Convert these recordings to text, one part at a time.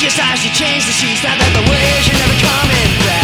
Just as you change the sheets, now that the waves are never coming back.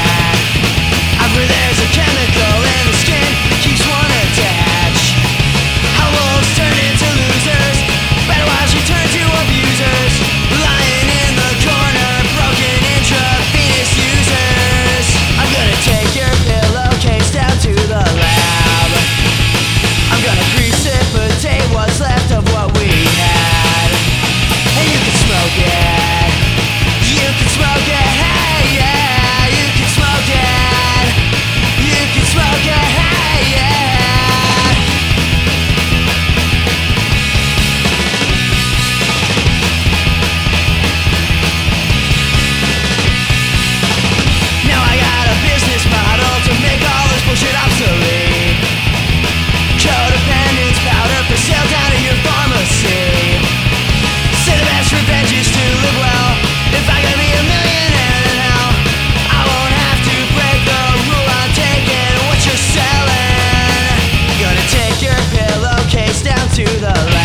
to the